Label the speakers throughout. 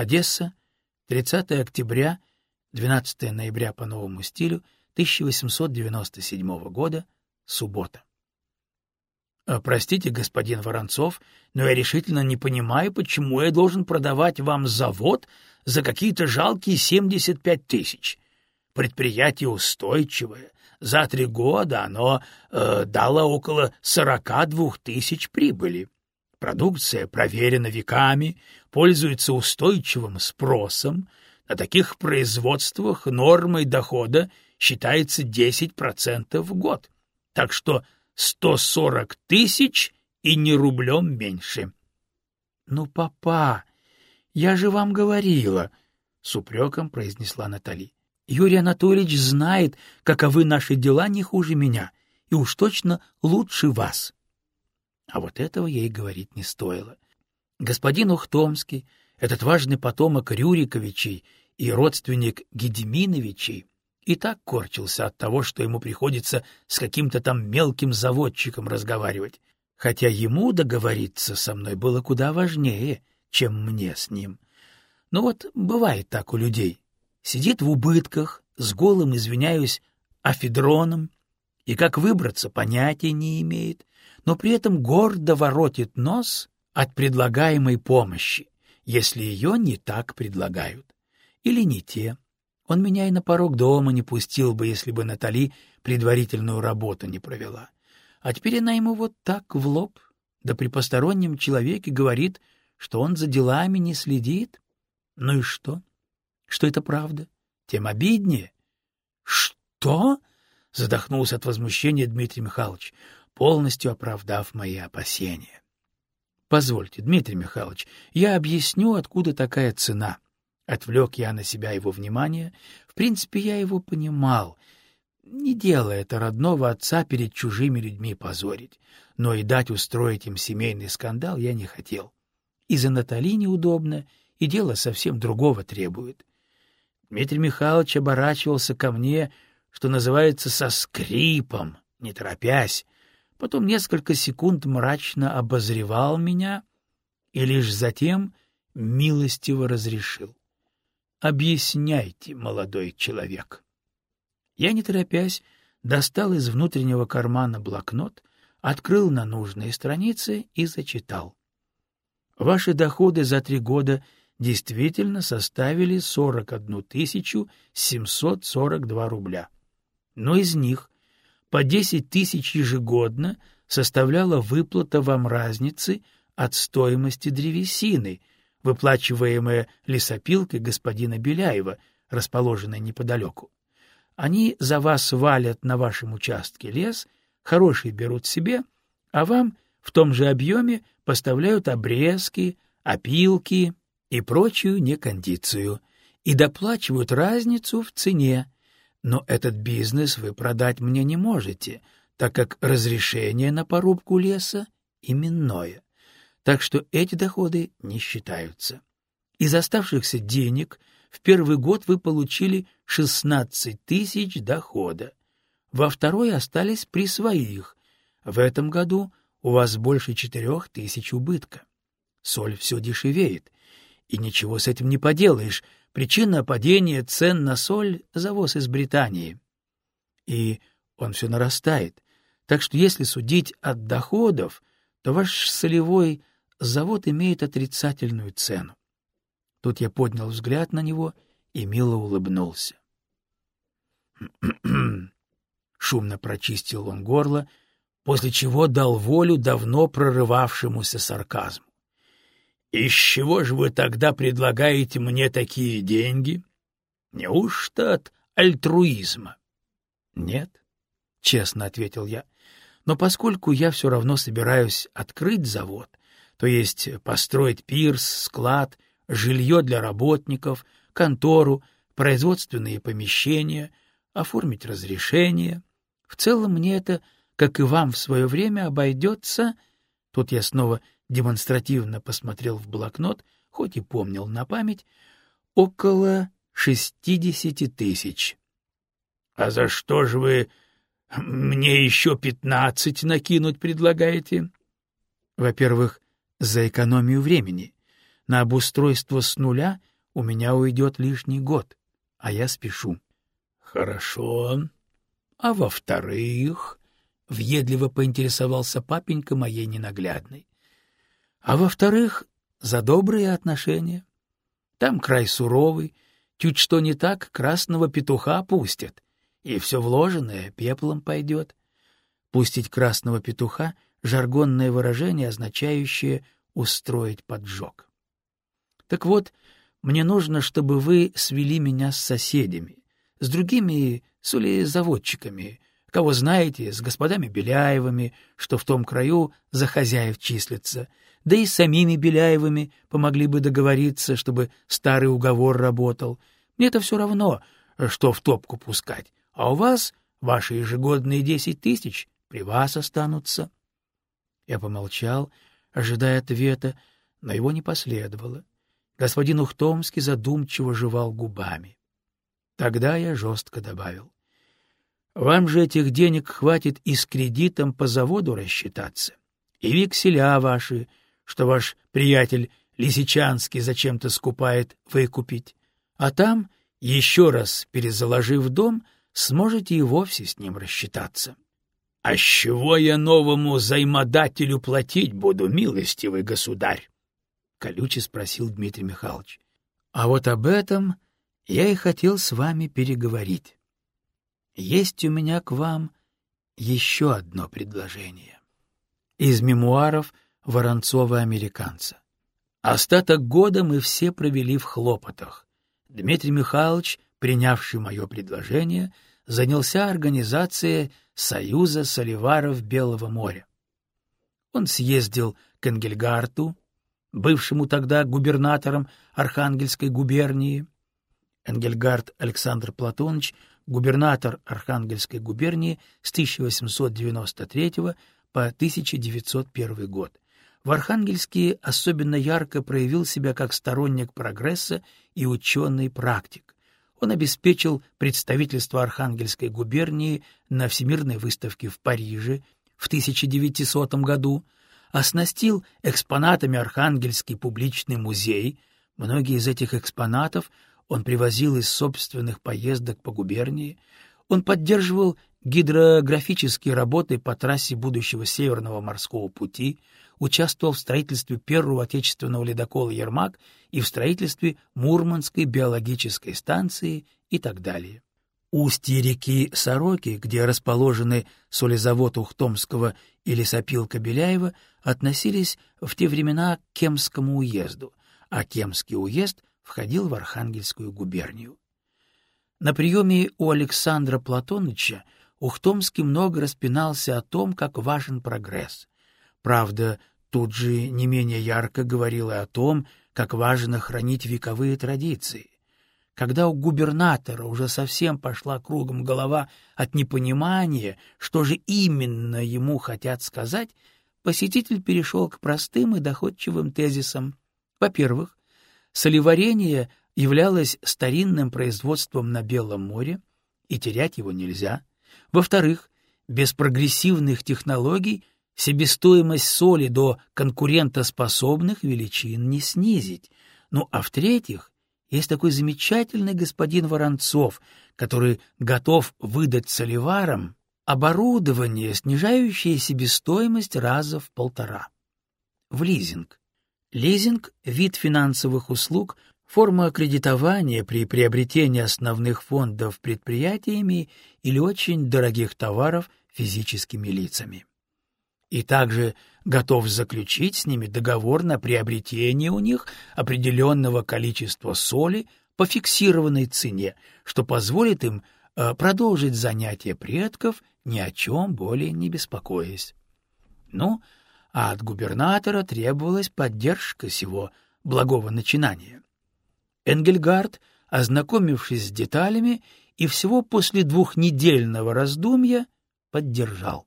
Speaker 1: Одесса, 30 октября, 12 ноября по новому стилю 1897 года, суббота. «Э, «Простите, господин Воронцов, но я решительно не понимаю, почему я должен продавать вам завод за какие-то жалкие 75 тысяч. Предприятие устойчивое. За три года оно э, дало около 42 тысяч прибыли. Продукция проверена веками, пользуется устойчивым спросом. На таких производствах нормой дохода считается 10% в год. Так что 140 тысяч и не рублем меньше. — Ну, папа, я же вам говорила, — с упреком произнесла Натали. — Юрий Анатольевич знает, каковы наши дела не хуже меня, и уж точно лучше вас. А вот этого ей говорить не стоило. Господин Ухтомский, этот важный потомок Рюриковичей и родственник Гедеминовичей, и так корчился от того, что ему приходится с каким-то там мелким заводчиком разговаривать, хотя ему договориться со мной было куда важнее, чем мне с ним. Но вот бывает так у людей. Сидит в убытках, с голым, извиняюсь, афедроном, и как выбраться понятия не имеет, но при этом гордо воротит нос от предлагаемой помощи, если ее не так предлагают. Или не те. Он меня и на порог дома не пустил бы, если бы Натали предварительную работу не провела. А теперь она ему вот так в лоб, да при постороннем человеке говорит, что он за делами не следит. Ну и что? Что это правда? Тем обиднее. — Что? — задохнулся от возмущения Дмитрий Михайлович, полностью оправдав мои опасения. — Позвольте, Дмитрий Михайлович, я объясню, откуда такая цена. — Отвлек я на себя его внимание. В принципе, я его понимал. Не дело это родного отца перед чужими людьми позорить, но и дать устроить им семейный скандал я не хотел. И за Натали неудобно, и дело совсем другого требует. Дмитрий Михайлович оборачивался ко мне, что называется, со скрипом, не торопясь, потом несколько секунд мрачно обозревал меня и лишь затем милостиво разрешил. Объясняйте, молодой человек. Я, не торопясь, достал из внутреннего кармана блокнот, открыл на нужные страницы и зачитал. Ваши доходы за три года действительно составили 41 742 рубля. Но из них по 10 тысяч ежегодно составляла выплата вам разницы от стоимости древесины, выплачиваемая лесопилкой господина Беляева, расположенной неподалеку. Они за вас валят на вашем участке лес, хороший берут себе, а вам в том же объеме поставляют обрезки, опилки и прочую некондицию, и доплачивают разницу в цене. Но этот бизнес вы продать мне не можете, так как разрешение на порубку леса именное так что эти доходы не считаются. Из оставшихся денег в первый год вы получили 16 тысяч дохода, во второй остались при своих, в этом году у вас больше четырех тысяч убытка. Соль все дешевеет, и ничего с этим не поделаешь, причина падения цен на соль — завоз из Британии. И он все нарастает, так что если судить от доходов, то ваш солевой завод имеет отрицательную цену. Тут я поднял взгляд на него и мило улыбнулся. Шумно прочистил он горло, после чего дал волю давно прорывавшемуся сарказму. — Из чего же вы тогда предлагаете мне такие деньги? Неужто от альтруизма? — Нет, — честно ответил я. — Но поскольку я все равно собираюсь открыть завод, то есть построить пирс, склад, жилье для работников, контору, производственные помещения, оформить разрешение. В целом мне это, как и вам в свое время, обойдется... Тут я снова демонстративно посмотрел в блокнот, хоть и помнил на память, около шестидесяти тысяч. — А за что же вы мне еще пятнадцать накинуть предлагаете? — Во-первых, за экономию времени. На обустройство с нуля у меня уйдет лишний год, а я спешу.
Speaker 2: — Хорошо. А во-вторых, — въедливо поинтересовался папенька моей ненаглядной.
Speaker 1: — А во-вторых, за добрые отношения. Там край суровый, чуть что не так, красного петуха пустят, и все вложенное пеплом пойдет. Пустить красного петуха — жаргонное выражение, означающее «устроить поджог». Так вот, мне нужно, чтобы вы свели меня с соседями, с другими солезаводчиками, кого знаете, с господами Беляевыми, что в том краю за хозяев числятся, да и с самими Беляевыми помогли бы договориться, чтобы старый уговор работал. Мне это все равно, что в топку пускать, а у вас ваши ежегодные десять тысяч при вас останутся. Я помолчал, ожидая ответа, но его не последовало. Господин Ухтомский задумчиво жевал губами. Тогда я жестко добавил. — Вам же этих денег хватит и с кредитом по заводу рассчитаться, и векселя ваши, что ваш приятель Лисичанский зачем-то скупает, выкупить. А там, еще раз перезаложив дом, сможете и вовсе с ним рассчитаться.
Speaker 2: — А с чего я новому займодателю платить буду, милостивый государь?
Speaker 1: — колюче спросил Дмитрий Михайлович. — А вот об этом я и хотел с вами переговорить. Есть у меня к вам еще одно предложение. Из мемуаров Воронцова-американца. Остаток года мы все провели в хлопотах. Дмитрий Михайлович, принявший мое предложение, занялся организацией Союза соливаров Белого моря. Он съездил к Энгельгарту, бывшему тогда губернатором Архангельской губернии. Энгельгард Александр Платонович, губернатор Архангельской губернии с 1893 по 1901 год. В Архангельске особенно ярко проявил себя как сторонник прогресса и ученый практик. Он обеспечил представительство Архангельской губернии на Всемирной выставке в Париже в 1900 году, оснастил экспонатами Архангельский публичный музей. Многие из этих экспонатов он привозил из собственных поездок по губернии. Он поддерживал гидрографические работы по трассе будущего Северного морского пути, участвовал в строительстве первого отечественного ледокола «Ермак» и в строительстве Мурманской биологической станции и так далее. Устье реки Сороки, где расположены солезавод Ухтомского и лесопилка Беляева, относились в те времена к Кемскому уезду, а Кемский уезд входил в Архангельскую губернию. На приеме у Александра Платоныча Ухтомский много распинался о том, как важен прогресс. Правда, тут же не менее ярко говорил и о том, как важно хранить вековые традиции. Когда у губернатора уже совсем пошла кругом голова от непонимания, что же именно ему хотят сказать, посетитель перешел к простым и доходчивым тезисам. Во-первых, солеварение являлось старинным производством на Белом море, и терять его нельзя. Во-вторых, без прогрессивных технологий себестоимость соли до конкурентоспособных величин не снизить. Ну а в-третьих, есть такой замечательный господин Воронцов, который готов выдать соливарам оборудование, снижающее себестоимость раза в полтора. В лизинг. Лизинг — вид финансовых услуг, форма кредитования при приобретении основных фондов предприятиями или очень дорогих товаров физическими лицами и также готов заключить с ними договор на приобретение у них определенного количества соли по фиксированной цене, что позволит им э, продолжить занятия предков, ни о чем более не беспокоясь. Ну, а от губернатора требовалась поддержка сего благого начинания. Энгельгард, ознакомившись с деталями и всего после двухнедельного раздумья, поддержал.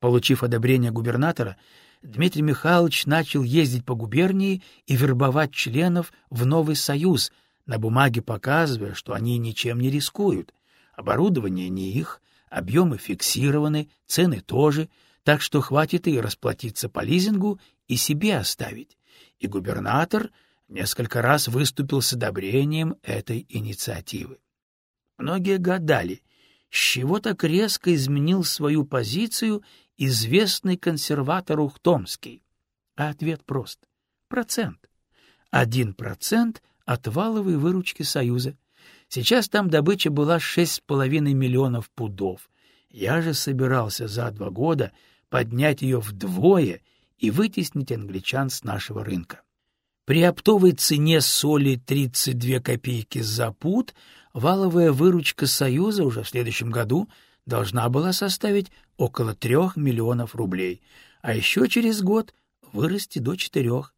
Speaker 1: Получив одобрение губернатора, Дмитрий Михайлович начал ездить по губернии и вербовать членов в новый союз, на бумаге показывая, что они ничем не рискуют. Оборудование не их, объемы фиксированы, цены тоже, так что хватит и расплатиться по лизингу, и себе оставить. И губернатор несколько раз выступил с одобрением этой инициативы. Многие гадали, с чего так резко изменил свою позицию известный консерватор Ухтомский. А ответ прост — процент. Один процент от валовой выручки Союза. Сейчас там добыча была шесть с половиной миллионов пудов. Я же собирался за два года поднять ее вдвое и вытеснить англичан с нашего рынка. При оптовой цене соли 32 копейки за пуд валовая выручка Союза уже в следующем году должна была составить около трех миллионов рублей, а еще через год вырасти до четырех.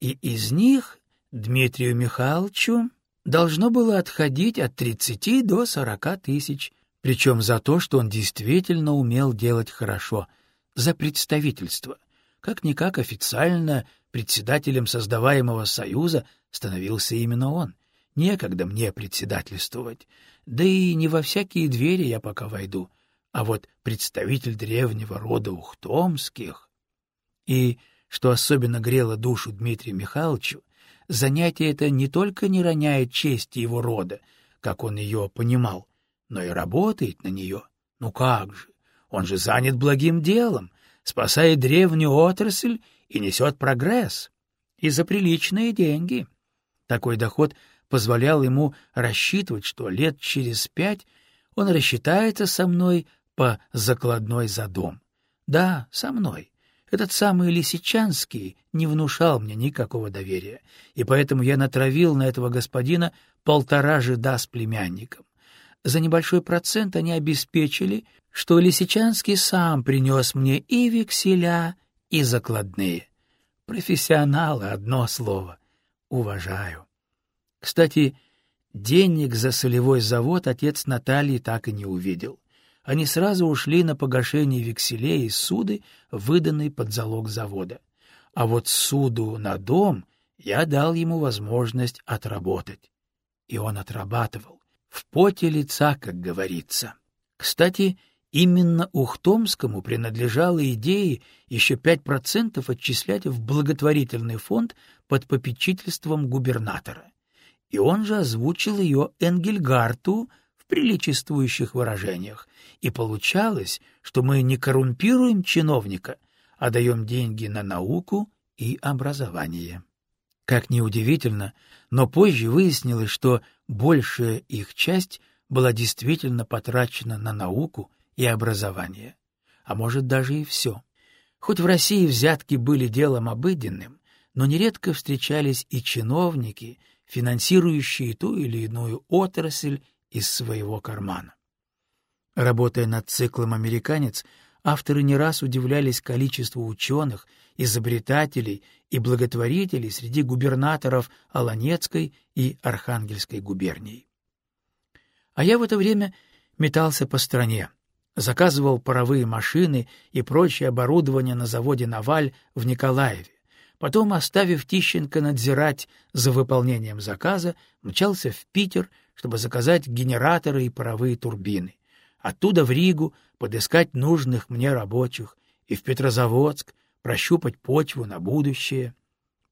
Speaker 1: И из них Дмитрию Михайловичу должно было отходить от 30 до 40 тысяч, причем за то, что он действительно умел делать хорошо, за представительство. Как-никак официально председателем создаваемого союза становился именно он. Некогда мне председательствовать. Да и не во всякие двери я пока войду. А вот представитель древнего рода Ухтомских... И, что особенно грело душу Дмитрию Михайловичу, занятие это не только не роняет чести его рода, как он ее понимал, но и работает на нее. Ну как же, он же занят благим делом, спасает древнюю отрасль и несет прогресс. И за приличные деньги. Такой доход позволял ему рассчитывать, что лет через пять он рассчитается со мной по закладной за дом. Да, со мной. Этот самый Лисичанский не внушал мне никакого доверия, и поэтому я натравил на этого господина полтора жида с племянником. За небольшой процент они обеспечили, что Лисичанский сам принес мне и векселя, и закладные. Профессионалы — одно слово. Уважаю. Кстати, денег за солевой завод отец Натальи так и не увидел. Они сразу ушли на погашение векселей и суды, выданной под залог завода. А вот суду на дом я дал ему возможность отработать. И он отрабатывал. В поте лица, как говорится. Кстати, Именно Ухтомскому принадлежала идея еще пять процентов отчислять в благотворительный фонд под попечительством губернатора. И он же озвучил ее Энгельгарту в приличествующих выражениях. И получалось, что мы не коррумпируем чиновника, а даем деньги на науку и образование. Как ни удивительно, но позже выяснилось, что большая их часть была действительно потрачена на науку и образование, а может даже и все. Хоть в России взятки были делом обыденным, но нередко встречались и чиновники, финансирующие ту или иную отрасль из своего кармана. Работая над циклом «Американец», авторы не раз удивлялись количеству ученых, изобретателей и благотворителей среди губернаторов Аланецкой и Архангельской губерний. А я в это время метался по стране, заказывал паровые машины и прочее оборудование на заводе «Наваль» в Николаеве. Потом, оставив Тищенко надзирать за выполнением заказа, мчался в Питер, чтобы заказать генераторы и паровые турбины. Оттуда в Ригу подыскать нужных мне рабочих и в Петрозаводск прощупать почву на будущее.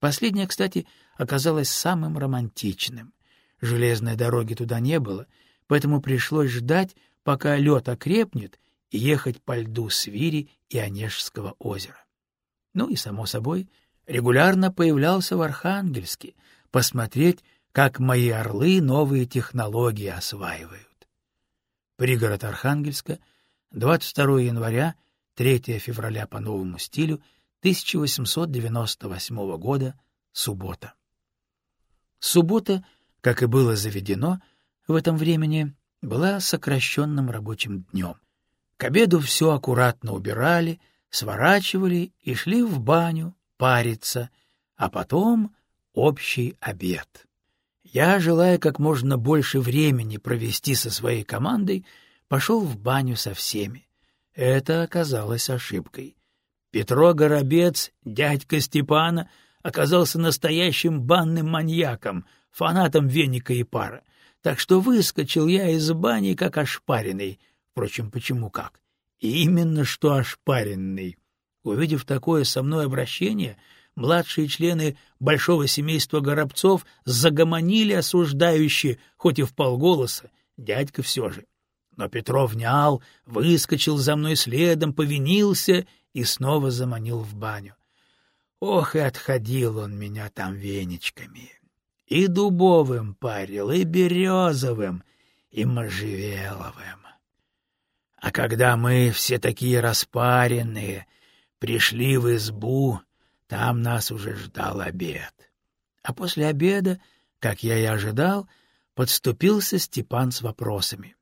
Speaker 1: Последнее, кстати, оказалось самым романтичным. Железной дороги туда не было, поэтому пришлось ждать, пока лед окрепнет, и ехать по льду Свири и Онежского озера. Ну и, само собой, регулярно появлялся в Архангельске посмотреть, как мои орлы новые технологии осваивают. Пригород Архангельска, 22 января, 3 февраля по новому стилю, 1898 года, суббота. Суббота, как и было заведено в этом времени, была сокращенным рабочим днем. К обеду все аккуратно убирали, сворачивали и шли в баню париться, а потом общий обед. Я, желая как можно больше времени провести со своей командой, пошел в баню со всеми. Это оказалось ошибкой. Петро Горобец, дядька Степана, оказался настоящим банным маньяком, фанатом веника и пара — так что выскочил я из бани как ошпаренный. Впрочем, почему как? И именно что ошпаренный. Увидев такое со мной обращение, младшие члены большого семейства Горобцов загомонили осуждающие, хоть и в полголоса, дядька все же. Но Петров внял, выскочил за мной следом, повинился и снова заманил в баню. Ох, и отходил он меня там веничками. И дубовым парил, и березовым, и можжевеловым. А когда мы, все такие распаренные, пришли в избу, там нас уже ждал обед. А после обеда, как я и ожидал, подступился Степан с вопросами.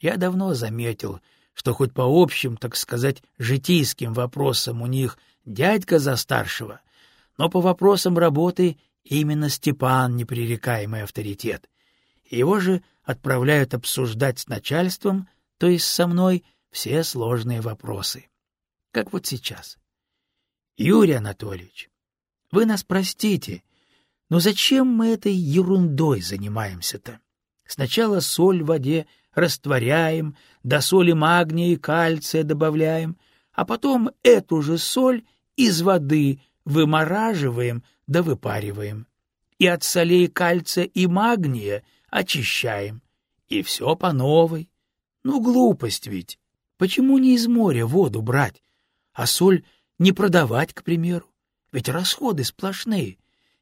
Speaker 1: Я давно заметил, что хоть по общим, так сказать, житейским вопросам у них дядька за старшего, но по вопросам работы именно Степан непререкаемый авторитет. Его же отправляют обсуждать с начальством, то есть со мной, все сложные вопросы. Как вот сейчас. Юрий Анатольевич, вы нас простите, но зачем мы этой ерундой занимаемся-то? Сначала соль в воде растворяем, до соли магния и кальция добавляем, а потом эту же соль из воды вымораживаем да выпариваем. И от солей кальция и магния очищаем. И все по новой. Ну, глупость ведь. Почему не из моря воду брать, а соль не продавать, к примеру? Ведь расходы сплошные.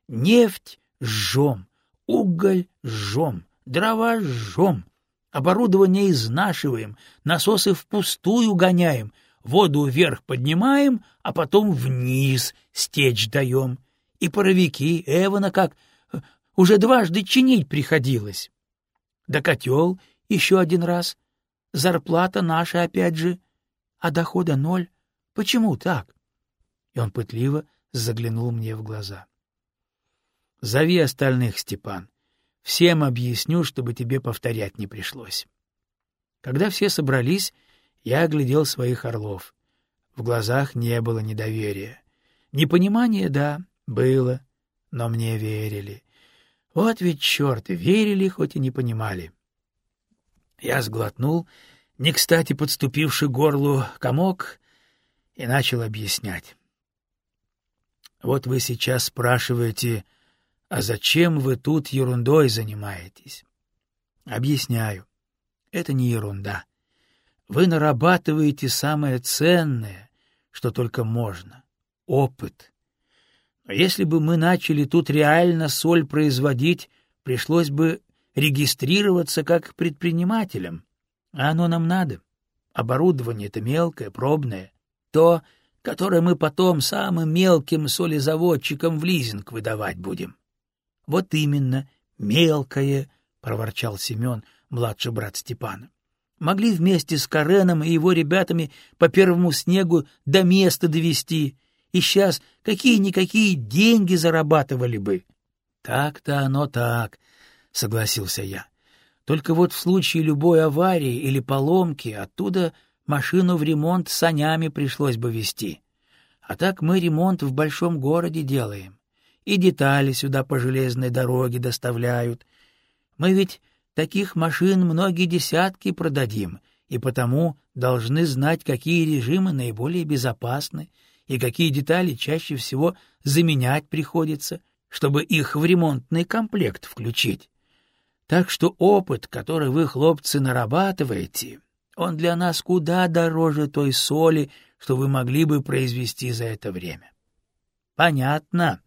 Speaker 1: Нефть жжем, уголь жжем, дрова жжем, Оборудование изнашиваем, насосы впустую гоняем, воду вверх поднимаем, а потом вниз стечь даем. И паровики, Эвана как, уже дважды чинить приходилось. Да котел еще один раз. Зарплата наша опять же. А дохода ноль. Почему так? И он пытливо заглянул мне в глаза. — Зови остальных, Степан. Всем объясню, чтобы тебе повторять не пришлось. Когда все собрались, я оглядел своих орлов. В глазах не было недоверия. Непонимание, да, было, но мне верили. Вот ведь черт, верили, хоть и не понимали. Я сглотнул, не кстати подступивший горлу комок, и начал объяснять. Вот вы сейчас спрашиваете, а зачем вы тут ерундой занимаетесь? Объясняю. Это не ерунда. Вы нарабатываете самое ценное, что только можно — опыт. Но если бы мы начали тут реально соль производить, пришлось бы регистрироваться как предпринимателям. А оно нам надо. Оборудование-то мелкое, пробное. То, которое мы потом самым мелким солезаводчикам в лизинг выдавать будем. — Вот именно, мелкое, — проворчал Семен, младший брат Степана. Могли вместе с Кареном и его ребятами по первому снегу до места довести, и сейчас какие-никакие деньги зарабатывали бы. Так — Так-то оно так, — согласился я. Только вот в случае любой аварии или поломки оттуда машину в ремонт санями пришлось бы везти. А так мы ремонт в большом городе делаем и детали сюда по железной дороге доставляют. Мы ведь таких машин многие десятки продадим, и потому должны знать, какие режимы наиболее безопасны и какие детали чаще всего заменять приходится, чтобы их в ремонтный комплект включить. Так что опыт, который вы, хлопцы, нарабатываете, он для нас куда дороже той соли, что вы могли бы произвести за это время. Понятно?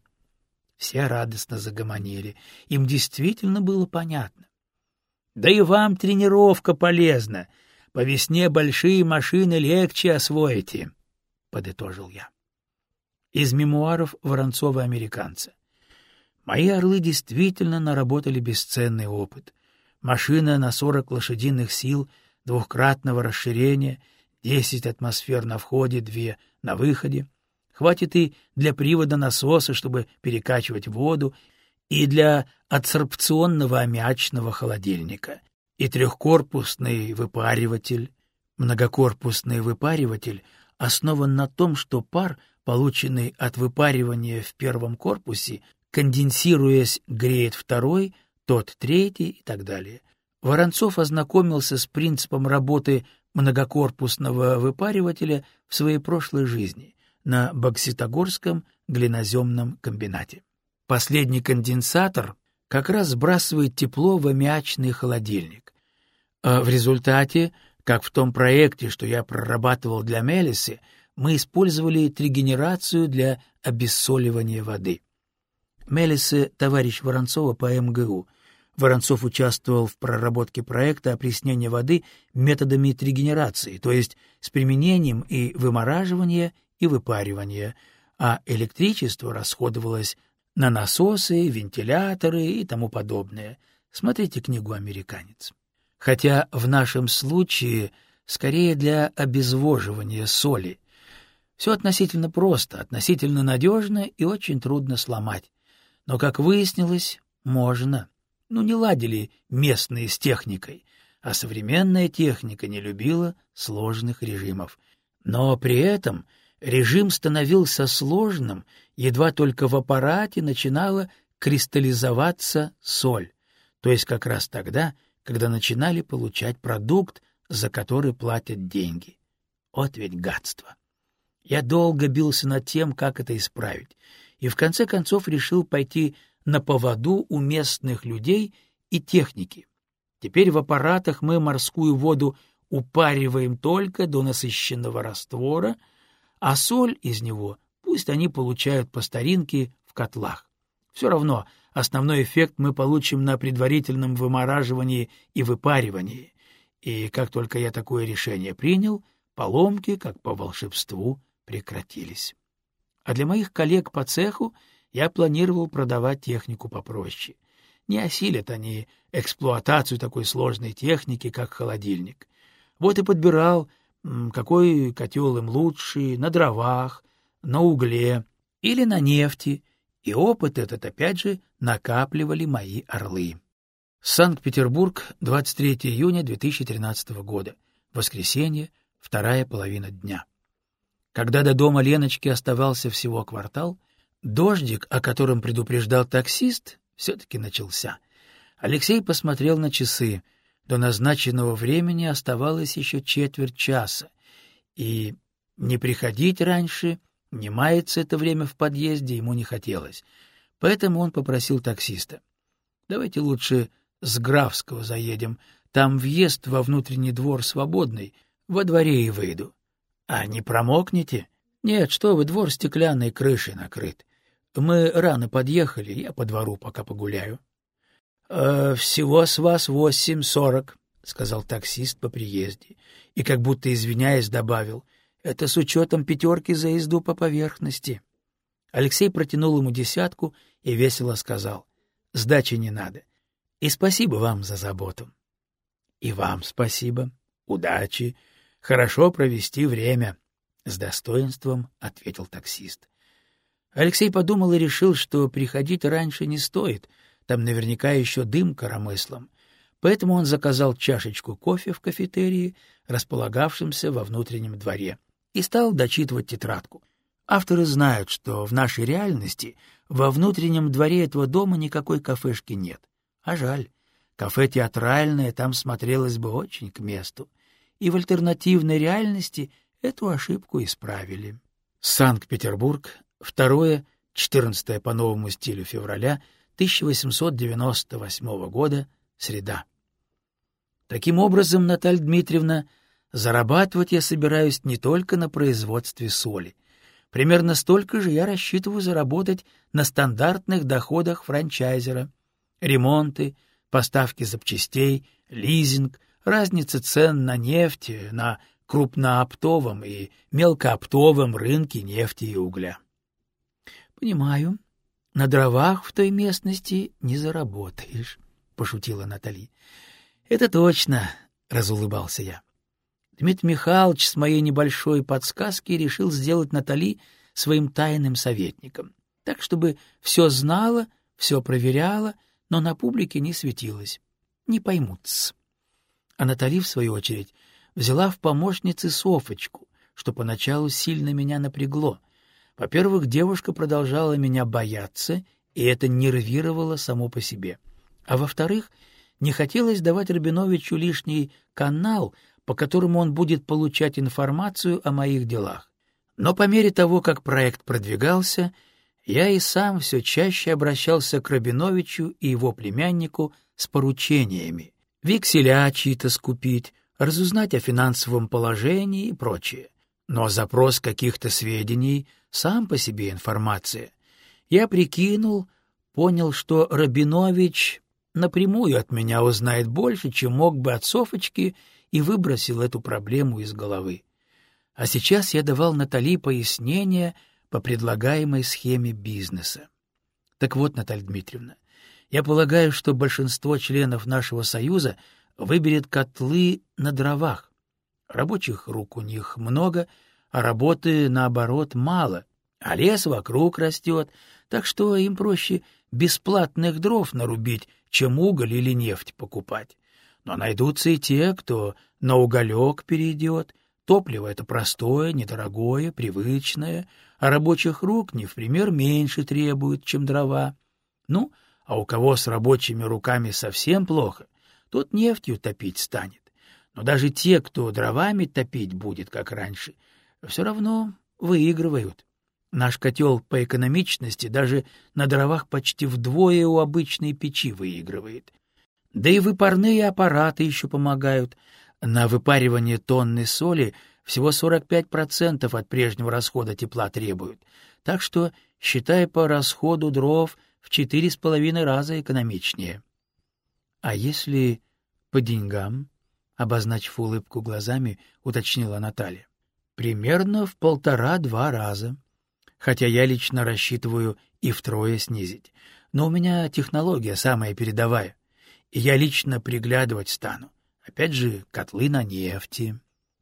Speaker 1: Все радостно загомонили. Им действительно было понятно. Да и вам тренировка полезна. По весне большие машины легче освоите, — подытожил я. Из мемуаров Воронцова-американца. Мои орлы действительно наработали бесценный опыт. Машина на 40 лошадиных сил, двухкратного расширения, 10 атмосфер на входе, 2 на выходе, Хватит и для привода насоса, чтобы перекачивать воду, и для адсорбционного аммиачного холодильника, и трехкорпусный выпариватель. Многокорпусный выпариватель основан на том, что пар, полученный от выпаривания в первом корпусе, конденсируясь, греет второй, тот третий и так далее. Воронцов ознакомился с принципом работы многокорпусного выпаривателя в своей прошлой жизни на Бокситогорском глиноземном комбинате. Последний конденсатор как раз сбрасывает тепло в аммиачный холодильник. А в результате, как в том проекте, что я прорабатывал для Мелисы, мы использовали тригенерацию для обессоливания воды. Мелисы — товарищ Воронцова по МГУ. Воронцов участвовал в проработке проекта опреснения воды методами тригенерации, то есть с применением и вымораживания, и выпаривания, а электричество расходовалось на насосы, вентиляторы и тому подобное. Смотрите книгу «Американец». Хотя в нашем случае скорее для обезвоживания соли. Все относительно просто, относительно надежно и очень трудно сломать. Но, как выяснилось, можно. Ну, не ладили местные с техникой, а современная техника не любила сложных режимов. Но при этом режим становился сложным, едва только в аппарате начинала кристаллизоваться соль, то есть как раз тогда, когда начинали получать продукт, за который платят деньги. Вот ведь гадство! Я долго бился над тем, как это исправить, и в конце концов решил пойти на поводу у местных людей и техники. Теперь в аппаратах мы морскую воду упариваем только до насыщенного раствора, а соль из него пусть они получают по старинке в котлах. Все равно основной эффект мы получим на предварительном вымораживании и выпаривании. И как только я такое решение принял, поломки, как по волшебству, прекратились. А для моих коллег по цеху я планировал продавать технику попроще. Не осилят они эксплуатацию такой сложной техники, как холодильник. Вот и подбирал, какой котел им лучше, на дровах, на угле или на нефти, и опыт этот, опять же, накапливали мои орлы. Санкт-Петербург, 23 июня 2013 года. Воскресенье, вторая половина дня. Когда до дома Леночки оставался всего квартал, дождик, о котором предупреждал таксист, все-таки начался. Алексей посмотрел на часы. До назначенного времени оставалось еще четверть часа, и не приходить раньше, не маяться это время в подъезде ему не хотелось. Поэтому он попросил таксиста. — Давайте лучше с Графского заедем, там въезд во внутренний двор свободный, во дворе и выйду. А не промокнете? Нет, что вы, двор стеклянной крышей накрыт. Мы рано подъехали, я по двору пока погуляю. «Э, — Всего с вас восемь сорок, — сказал таксист по приезде, и, как будто извиняясь, добавил, — это с учетом пятерки за езду по поверхности. Алексей протянул ему десятку и весело сказал, — Сдачи не надо. И спасибо вам за заботу. — И вам спасибо. Удачи. Хорошо провести время, — с достоинством ответил таксист. Алексей подумал и решил, что приходить раньше не стоит, там наверняка еще дым коромыслом, поэтому он заказал чашечку кофе в кафетерии, располагавшемся во внутреннем дворе, и стал дочитывать тетрадку. Авторы знают, что в нашей реальности во внутреннем дворе этого дома никакой кафешки нет. А жаль, кафе театральное там смотрелось бы очень к месту и в альтернативной реальности эту ошибку исправили. Санкт-Петербург, 2-14 по новому стилю февраля 1898 года, среда. Таким образом, Наталья Дмитриевна, зарабатывать я собираюсь не только на производстве соли. Примерно столько же я рассчитываю заработать на стандартных доходах франчайзера. Ремонты, поставки запчастей, лизинг — разница цен на нефть на крупнооптовом и мелкооптовом рынке нефти и угля. — Понимаю. На дровах в той местности не заработаешь, — пошутила Натали. — Это точно, — разулыбался я. Дмитрий Михайлович с моей небольшой подсказки решил сделать Натали своим тайным советником, так, чтобы все знала, все проверяла, но на публике не светилась. Не поймут-с. А Натали, в свою очередь, взяла в помощницы Софочку, что поначалу сильно меня напрягло. Во-первых, девушка продолжала меня бояться, и это нервировало само по себе. А во-вторых, не хотелось давать Рабиновичу лишний канал, по которому он будет получать информацию о моих делах. Но по мере того, как проект продвигался, я и сам все чаще обращался к Рабиновичу и его племяннику с поручениями. Векселя чьи-то скупить, разузнать о финансовом положении и прочее. Но запрос каких-то сведений — сам по себе информация. Я прикинул, понял, что Рабинович напрямую от меня узнает больше, чем мог бы от Софочки, и выбросил эту проблему из головы. А сейчас я давал Натали пояснения — по предлагаемой схеме бизнеса. Так вот, Наталья Дмитриевна, я полагаю, что большинство членов нашего союза выберет котлы на дровах. Рабочих рук у них много, а работы, наоборот, мало, а лес вокруг растет, так что им проще бесплатных дров нарубить, чем уголь или нефть покупать. Но найдутся и те, кто на уголек перейдет, Топливо это простое, недорогое, привычное, а рабочих рук не в пример меньше требует, чем дрова. Ну, а у кого с рабочими руками совсем плохо, тот нефтью топить станет. Но даже те, кто дровами топить будет, как раньше, все равно выигрывают. Наш котел по экономичности даже на дровах почти вдвое у обычной печи выигрывает. Да и выпарные аппараты еще помогают — на выпаривание тонны соли всего 45% от прежнего расхода тепла требуют, так что считай по расходу дров в четыре с половиной раза экономичнее. А если по деньгам, обозначив улыбку глазами, уточнила Наталья, примерно в полтора-два раза, хотя я лично рассчитываю и втрое снизить. Но у меня технология самая передовая, и я лично приглядывать стану. Опять же, котлы на нефти.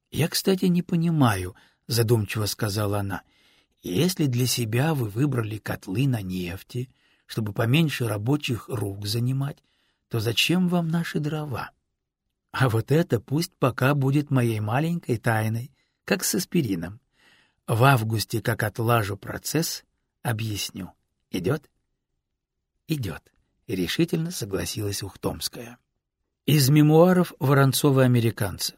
Speaker 1: Я, кстати, не понимаю, — задумчиво сказала она, — если для себя вы выбрали котлы на нефти, чтобы поменьше рабочих рук занимать, то зачем вам наши дрова? А вот это пусть пока будет моей маленькой тайной, как с аспирином. В августе, как отлажу процесс, объясню. Идет? Идет, — решительно согласилась Ухтомская. Из мемуаров Воронцова-американца.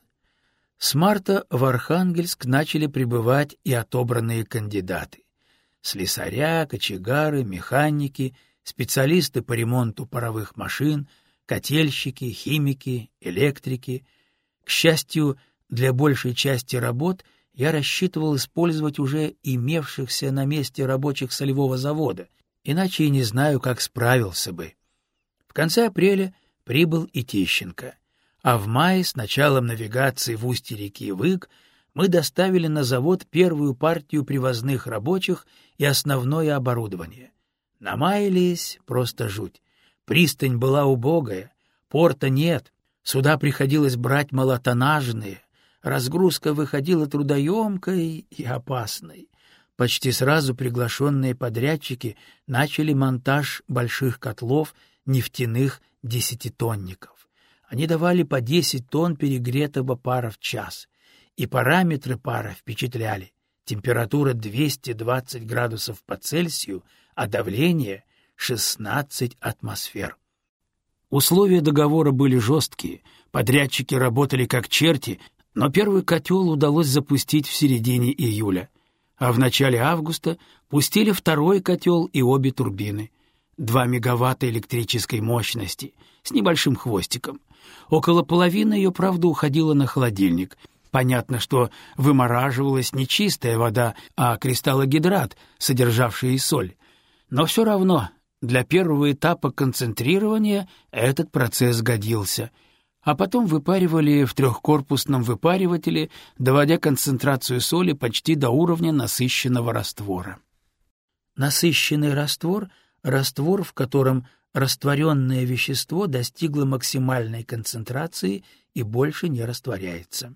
Speaker 1: С марта в Архангельск начали прибывать и отобранные кандидаты. Слесаря, кочегары, механики, специалисты по ремонту паровых машин, котельщики, химики, электрики. К счастью, для большей части работ я рассчитывал использовать уже имевшихся на месте рабочих солевого завода, иначе и не знаю, как справился бы. В конце апреля прибыл и Тищенко, а в мае с началом навигации в устье реки Вык мы доставили на завод первую партию привозных рабочих и основное оборудование. Намаялись просто жуть. Пристань была убогая, порта нет, сюда приходилось брать малотонажные, разгрузка выходила трудоемкой и опасной. Почти сразу приглашенные подрядчики начали монтаж больших котлов, нефтяных десятитонников. Они давали по десять тонн перегретого пара в час, и параметры пара впечатляли. Температура 220 градусов по Цельсию, а давление — 16 атмосфер. Условия договора были жесткие, подрядчики работали как черти, но первый котел удалось запустить в середине июля, а в начале августа пустили второй котел и обе турбины — 2 мегаватта электрической мощности с небольшим хвостиком. Около половины ее, правда, уходила на холодильник. Понятно, что вымораживалась не чистая вода, а кристаллогидрат, содержавший соль. Но все равно для первого этапа концентрирования этот процесс годился, а потом выпаривали в трехкорпусном выпаривателе, доводя концентрацию соли почти до уровня насыщенного раствора. Насыщенный раствор — раствор, в котором растворенное вещество достигло максимальной концентрации и больше не растворяется.